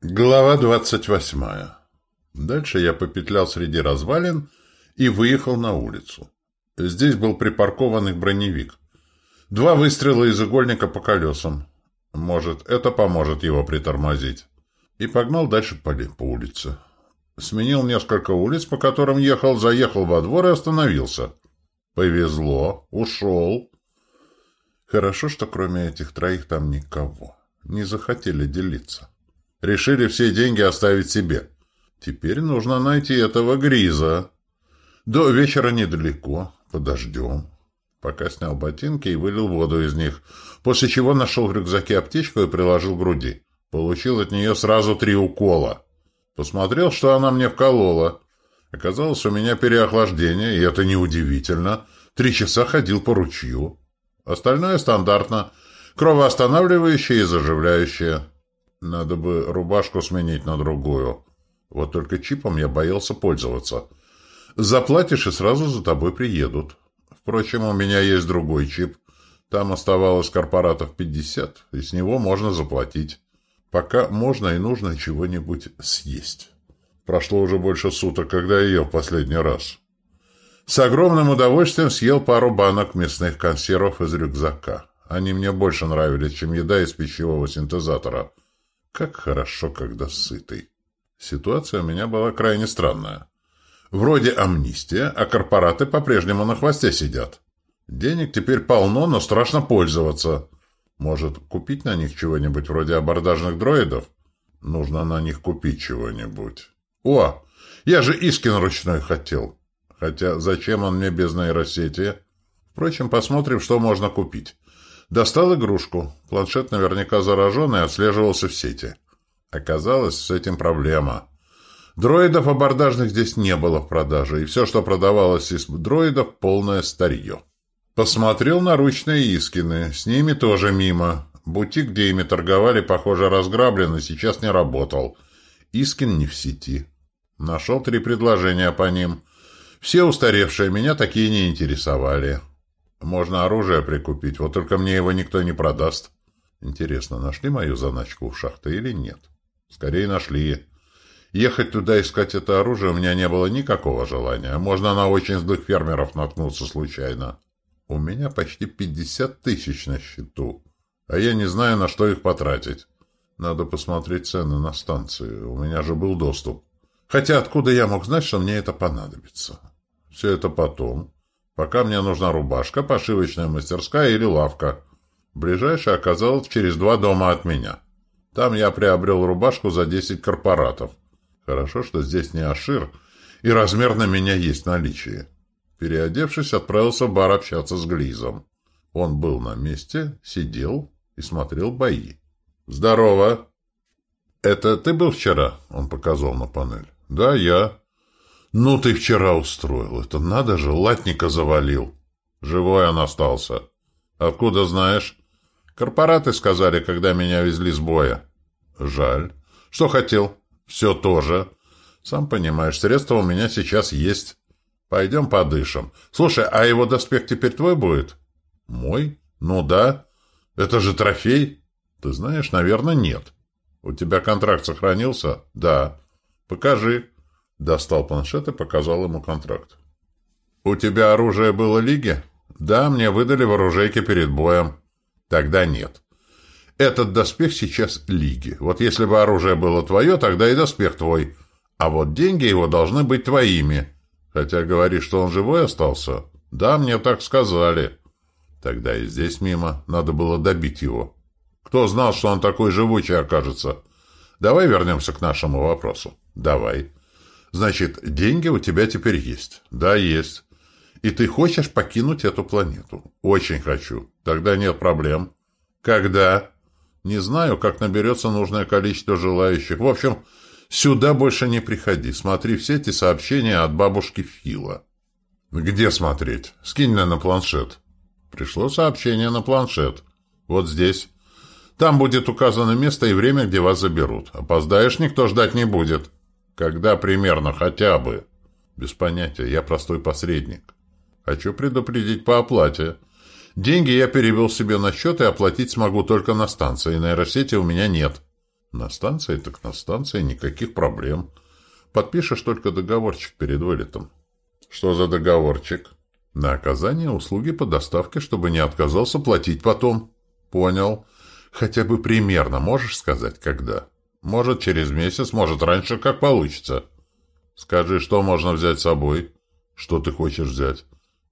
Глава двадцать восьмая. Дальше я попетлял среди развалин и выехал на улицу. Здесь был припаркованный броневик. Два выстрела из игольника по колесам. Может, это поможет его притормозить. И погнал дальше по, по улице. Сменил несколько улиц, по которым ехал, заехал во двор и остановился. Повезло, ушел. Хорошо, что кроме этих троих там никого. Не захотели делиться. Решили все деньги оставить себе. Теперь нужно найти этого Гриза. До вечера недалеко. Подождем. Пока снял ботинки и вылил воду из них, после чего нашел в рюкзаке аптечку и приложил к груди. Получил от нее сразу три укола. Посмотрел, что она мне вколола. Оказалось, у меня переохлаждение, и это неудивительно. Три часа ходил по ручью. Остальное стандартно. Кровоостанавливающее и заживляющее. Надо бы рубашку сменить на другую. Вот только чипом я боялся пользоваться. Заплатишь, и сразу за тобой приедут. Впрочем, у меня есть другой чип. Там оставалось корпоратов 50, и с него можно заплатить. Пока можно и нужно чего-нибудь съесть. Прошло уже больше суток, когда я ел в последний раз. С огромным удовольствием съел пару банок мясных консервов из рюкзака. Они мне больше нравились, чем еда из пищевого синтезатора – как хорошо, когда сытый. Ситуация у меня была крайне странная. Вроде амнистия, а корпораты по-прежнему на хвосте сидят. Денег теперь полно, но страшно пользоваться. Может, купить на них чего-нибудь вроде абордажных дроидов? Нужно на них купить чего-нибудь. О, я же Искин ручной хотел. Хотя зачем он мне без нейросети? Впрочем, посмотрим, что можно купить. Достал игрушку. Планшет наверняка заражен и отслеживался в сети. Оказалось, с этим проблема. Дроидов абордажных здесь не было в продаже, и все, что продавалось из дроидов, полное старье. Посмотрел на ручные Искины. С ними тоже мимо. Бутик, где ими торговали, похоже, разграблен и сейчас не работал. Искин не в сети. Нашел три предложения по ним. Все устаревшие, меня такие не интересовали. Можно оружие прикупить, вот только мне его никто не продаст. Интересно, нашли мою заначку в шахте или нет? Скорее нашли. Ехать туда искать это оружие у меня не было никакого желания. Можно на очень злых фермеров наткнуться случайно. У меня почти пятьдесят тысяч на счету, а я не знаю, на что их потратить. Надо посмотреть цены на станции. У меня же был доступ. Хотя откуда я мог знать, что мне это понадобится? Все это потом. Пока мне нужна рубашка, пошивочная мастерская или лавка. Ближайшая оказалась через два дома от меня. Там я приобрел рубашку за 10 корпоратов. Хорошо, что здесь не Ашир, и размер на меня есть в наличии. Переодевшись, отправился в бар общаться с Глизом. Он был на месте, сидел и смотрел бои. «Здорово!» «Это ты был вчера?» — он показал на панель. «Да, я». «Ну ты вчера устроил. Это надо же, латника завалил». «Живой он остался». «Откуда знаешь?» «Корпораты сказали, когда меня везли с боя». «Жаль. Что хотел?» «Все тоже. Сам понимаешь, средства у меня сейчас есть. Пойдем подышим. Слушай, а его доспех теперь твой будет?» «Мой? Ну да. Это же трофей?» «Ты знаешь, наверное, нет». «У тебя контракт сохранился?» «Да». «Покажи». Достал планшет и показал ему контракт. «У тебя оружие было Лиги?» «Да, мне выдали в оружейке перед боем». «Тогда нет. Этот доспех сейчас Лиги. Вот если бы оружие было твое, тогда и доспех твой. А вот деньги его должны быть твоими. Хотя говоришь, что он живой остался?» «Да, мне так сказали». «Тогда и здесь мимо. Надо было добить его». «Кто знал, что он такой живучий окажется?» «Давай вернемся к нашему вопросу». «Давай». Значит, деньги у тебя теперь есть? Да, есть. И ты хочешь покинуть эту планету? Очень хочу. Тогда нет проблем. Когда? Не знаю, как наберется нужное количество желающих. В общем, сюда больше не приходи. Смотри все эти сообщения от бабушки Фила. Где смотреть? Скинь на планшет. Пришло сообщение на планшет. Вот здесь. Там будет указано место и время, где вас заберут. Опоздаешь, никто ждать не будет. Когда примерно хотя бы? Без понятия, я простой посредник. Хочу предупредить по оплате. Деньги я перевел себе на счет и оплатить смогу только на станции. Нейросети у меня нет. На станции так на станции, никаких проблем. Подпишешь только договорчик перед вылетом. Что за договорчик? На оказание услуги по доставке, чтобы не отказался платить потом. Понял. Хотя бы примерно можешь сказать, когда? Может, через месяц, может, раньше, как получится. Скажи, что можно взять с собой? Что ты хочешь взять?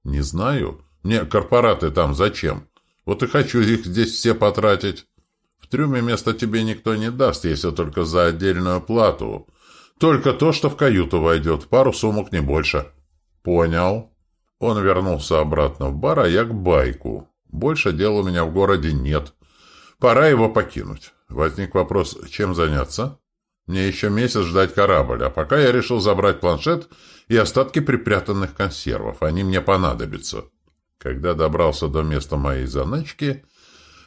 Не знаю. Мне корпораты там зачем? Вот и хочу их здесь все потратить. В трюме места тебе никто не даст, если только за отдельную плату. Только то, что в каюту войдет, пару сумок не больше. Понял. Он вернулся обратно в бар, а я к байку. Больше дел у меня в городе нет. Пора его покинуть. Возник вопрос, чем заняться? Мне еще месяц ждать корабль, а пока я решил забрать планшет и остатки припрятанных консервов. Они мне понадобятся. Когда добрался до места моей заначки,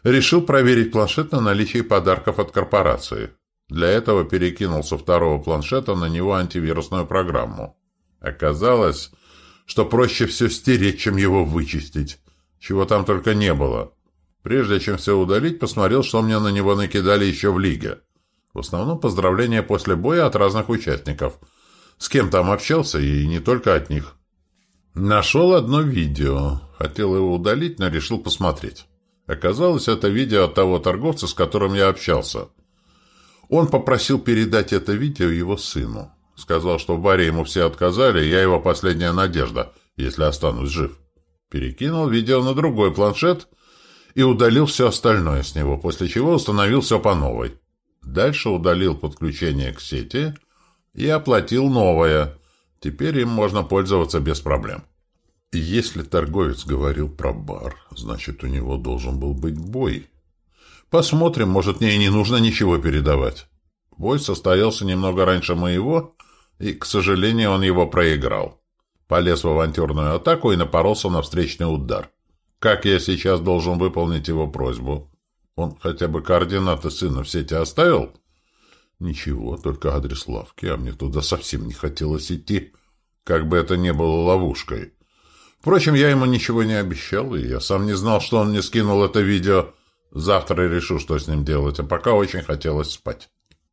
решил проверить планшет на наличие подарков от корпорации. Для этого перекинул со второго планшета на него антивирусную программу. Оказалось, что проще все стереть, чем его вычистить. Чего там только не было. Прежде чем все удалить, посмотрел, что мне на него накидали еще в лиге. В основном поздравления после боя от разных участников. С кем там общался, и не только от них. Нашел одно видео. Хотел его удалить, но решил посмотреть. Оказалось, это видео от того торговца, с которым я общался. Он попросил передать это видео его сыну. Сказал, что в баре ему все отказали, я его последняя надежда, если останусь жив. Перекинул видео на другой планшет и удалил все остальное с него, после чего установил все по новой. Дальше удалил подключение к сети и оплатил новое. Теперь им можно пользоваться без проблем. Если торговец говорил про бар, значит, у него должен был быть бой. Посмотрим, может, мне и не нужно ничего передавать. Бой состоялся немного раньше моего, и, к сожалению, он его проиграл. Полез в авантюрную атаку и напоролся на встречный удар. Как я сейчас должен выполнить его просьбу? Он хотя бы координаты сына в сети оставил? Ничего, только адрес лавки, а мне туда совсем не хотелось идти, как бы это ни было ловушкой. Впрочем, я ему ничего не обещал, и я сам не знал, что он мне скинул это видео. Завтра решу, что с ним делать, а пока очень хотелось спать.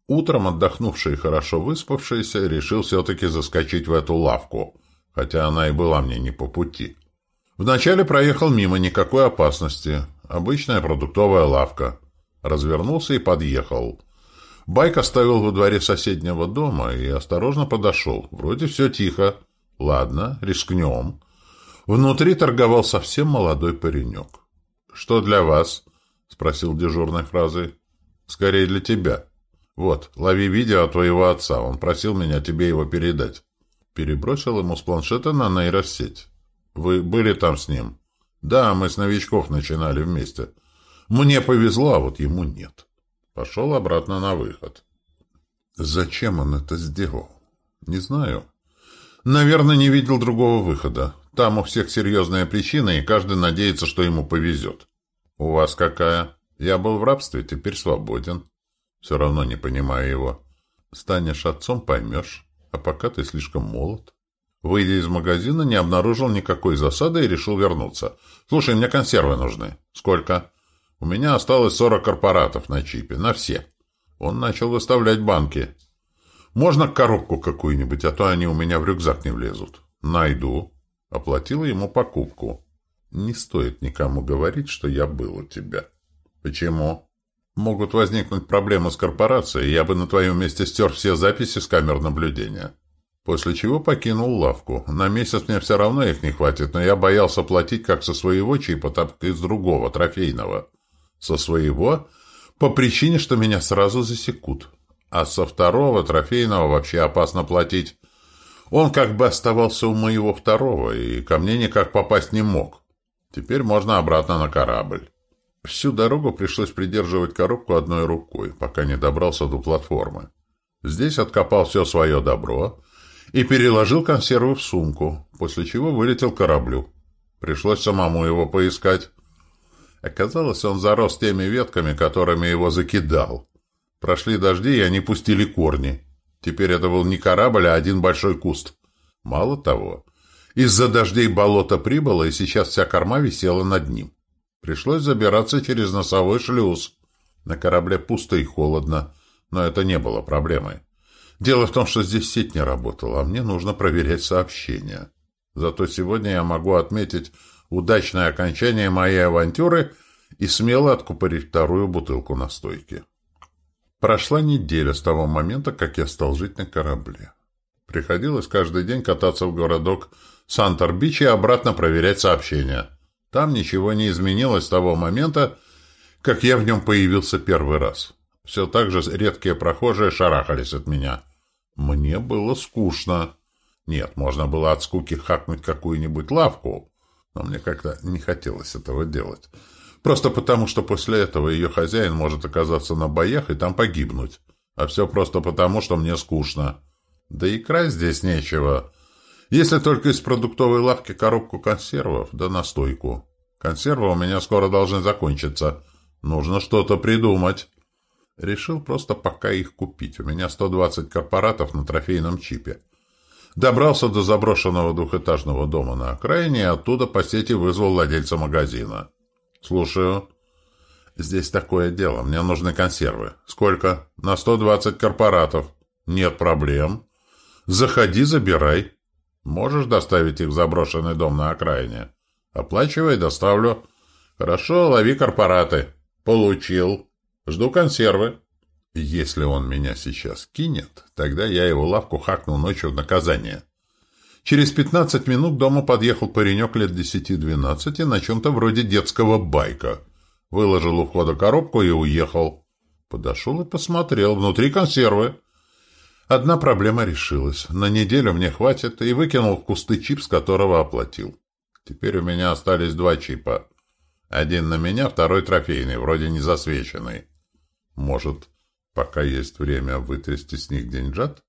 Утром, отдохнувший и хорошо выспавшийся, решил все-таки заскочить в эту лавку, хотя она и была мне не по пути. Вначале проехал мимо, никакой опасности. Обычная продуктовая лавка. Развернулся и подъехал. Байк оставил во дворе соседнего дома и осторожно подошел. Вроде все тихо. Ладно, рискнем. Внутри торговал совсем молодой паренек. «Что для вас?» — спросил дежурной фразой. «Скорее для тебя». «Вот, лови видео от твоего отца. Он просил меня тебе его передать». Перебросил ему с планшета на нейросеть. «Вы были там с ним?» «Да, мы с новичков начинали вместе. Мне повезло, а вот ему нет». Пошел обратно на выход. «Зачем он это сделал?» «Не знаю. Наверное, не видел другого выхода. Там у всех серьезная причина, и каждый надеется, что ему повезет. У вас какая? Я был в рабстве, теперь свободен. Все равно не понимаю его. Станешь отцом, поймешь. А пока ты слишком молод. Выйдя из магазина, не обнаружил никакой засады и решил вернуться. Слушай, мне консервы нужны. Сколько? У меня осталось 40 корпоратов на чипе. На все. Он начал выставлять банки. Можно коробку какую-нибудь, а то они у меня в рюкзак не влезут. Найду. Оплатила ему покупку. Не стоит никому говорить, что я был у тебя. Почему? Могут возникнуть проблемы с корпорацией, я бы на твоем месте стер все записи с камер наблюдения. После чего покинул лавку. На месяц мне все равно их не хватит, но я боялся платить как со своего чипа, так и с другого, трофейного. Со своего по причине, что меня сразу засекут. А со второго, трофейного, вообще опасно платить. Он как бы оставался у моего второго, и ко мне никак попасть не мог. Теперь можно обратно на корабль. Всю дорогу пришлось придерживать коробку одной рукой, пока не добрался до платформы. Здесь откопал все свое добро и переложил консервы в сумку, после чего вылетел к кораблю. Пришлось самому его поискать. Оказалось, он зарос теми ветками, которыми его закидал. Прошли дожди, и они пустили корни. Теперь это был не корабль, а один большой куст. Мало того, из-за дождей болото прибыло, и сейчас вся корма висела над ним. Пришлось забираться через носовой шлюз. На корабле пусто и холодно. но это не было проблемой. Дело в том, что здесь сеть не работала, а мне нужно проверять сообщения. Зато сегодня я могу отметить удачное окончание моей авантюры и смело откупорить вторую бутылку настойки. Прошла неделя с того момента, как я стал жить на корабле. Приходилось каждый день кататься в городок Сантор-Бич и обратно проверять сообщения. Там ничего не изменилось с того момента, как я в нем появился первый раз. Все так же редкие прохожие шарахались от меня. Мне было скучно. Нет, можно было от скуки хакнуть какую-нибудь лавку, но мне как-то не хотелось этого делать. Просто потому, что после этого ее хозяин может оказаться на боях и там погибнуть. А все просто потому, что мне скучно. Да и красть здесь нечего. Если только из продуктовой лавки коробку консервов, да настойку. Консервы у меня скоро должны закончиться. Нужно что-то придумать. Решил просто пока их купить. У меня 120 корпоратов на трофейном чипе. Добрался до заброшенного двухэтажного дома на окраине и оттуда по сети вызвал владельца магазина. «Слушаю». «Здесь такое дело. Мне нужны консервы». «Сколько?» «На 120 корпоратов». «Нет проблем». «Заходи, забирай». «Можешь доставить их в заброшенный дом на окраине?» «Оплачивай, доставлю». «Хорошо, лови корпораты». «Получил. Жду консервы». Если он меня сейчас кинет, тогда я его лавку хакну ночью в наказание. Через пятнадцать минут к подъехал паренек лет десяти-двенадцати на чем-то вроде детского байка. Выложил у входа коробку и уехал. Подошел и посмотрел. Внутри консервы. Одна проблема решилась. На неделю мне хватит, и выкинул в кусты чип, с которого оплатил. Теперь у меня остались два чипа. Один на меня, второй трофейный, вроде не засвеченный. Может, пока есть время вытрясти с них деньжат?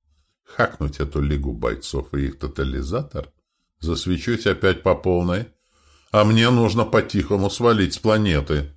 Хакнуть эту лигу бойцов и их тотализатор? Засвечусь опять по полной? А мне нужно по-тихому свалить с планеты.